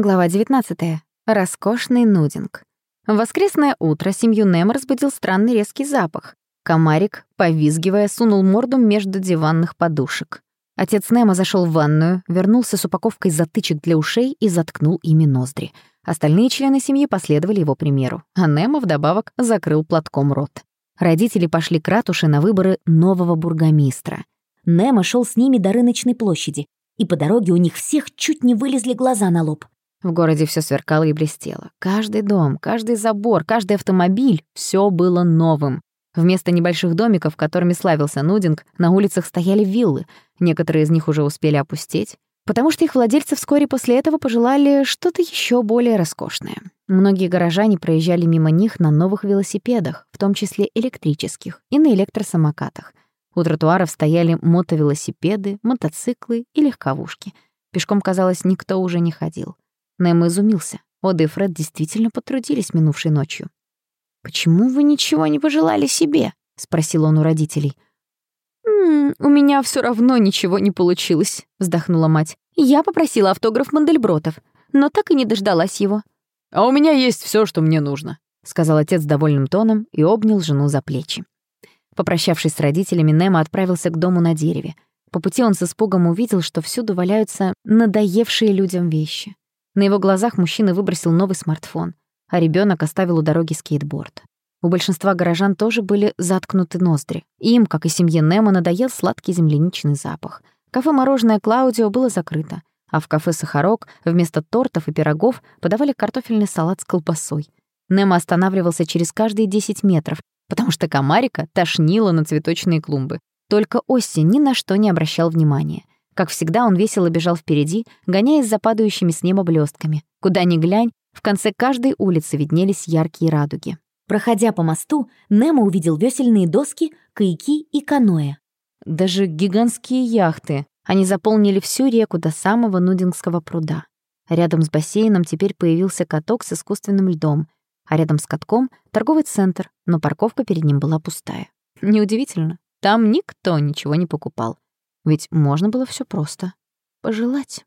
Глава 19. Роскошный нудинг. В воскресное утро семью Немо разбудил странный резкий запах. Комарик, повизгивая, сунул морду между диванных подушек. Отец Немо зашел в ванную, вернулся с упаковкой затычек для ушей и заткнул ими ноздри. Остальные члены семьи последовали его примеру, а Немо вдобавок закрыл платком рот. Родители пошли к ратуше на выборы нового бургомистра. Немо шел с ними до рыночной площади, и по дороге у них всех чуть не вылезли глаза на лоб. В городе все сверкало и блестело. Каждый дом, каждый забор, каждый автомобиль — все было новым. Вместо небольших домиков, которыми славился Нудинг, на улицах стояли виллы. Некоторые из них уже успели опустеть, потому что их владельцы вскоре после этого пожелали что-то еще более роскошное. Многие горожане проезжали мимо них на новых велосипедах, в том числе электрических, и на электросамокатах. У тротуаров стояли мотовелосипеды, мотоциклы и легковушки. Пешком, казалось, никто уже не ходил. Нэм изумился. Ода и Фред действительно потрудились минувшей ночью. «Почему вы ничего не пожелали себе?» — спросил он у родителей. «М -м, «У меня все равно ничего не получилось», — вздохнула мать. «Я попросила автограф Мандельбротов, но так и не дождалась его». «А у меня есть все, что мне нужно», — сказал отец довольным тоном и обнял жену за плечи. Попрощавшись с родителями, Немо отправился к дому на дереве. По пути он с испугом увидел, что всюду валяются надоевшие людям вещи. На его глазах мужчина выбросил новый смартфон, а ребенок оставил у дороги скейтборд. У большинства горожан тоже были заткнуты ноздри. Им, как и семье Немо, надоел сладкий земляничный запах. Кафе-мороженое Клаудио было закрыто, а в кафе «Сахарок» вместо тортов и пирогов подавали картофельный салат с колбасой. Немо останавливался через каждые 10 метров, потому что комарика тошнило на цветочные клумбы. Только Осси ни на что не обращал внимания. Как всегда, он весело бежал впереди, гоняясь за падающими с неба блестками. Куда ни глянь, в конце каждой улицы виднелись яркие радуги. Проходя по мосту, Немо увидел весельные доски, каяки и каноэ. Даже гигантские яхты. Они заполнили всю реку до самого Нудингского пруда. Рядом с бассейном теперь появился каток с искусственным льдом, а рядом с катком — торговый центр, но парковка перед ним была пустая. Неудивительно, там никто ничего не покупал. Ведь можно было все просто пожелать.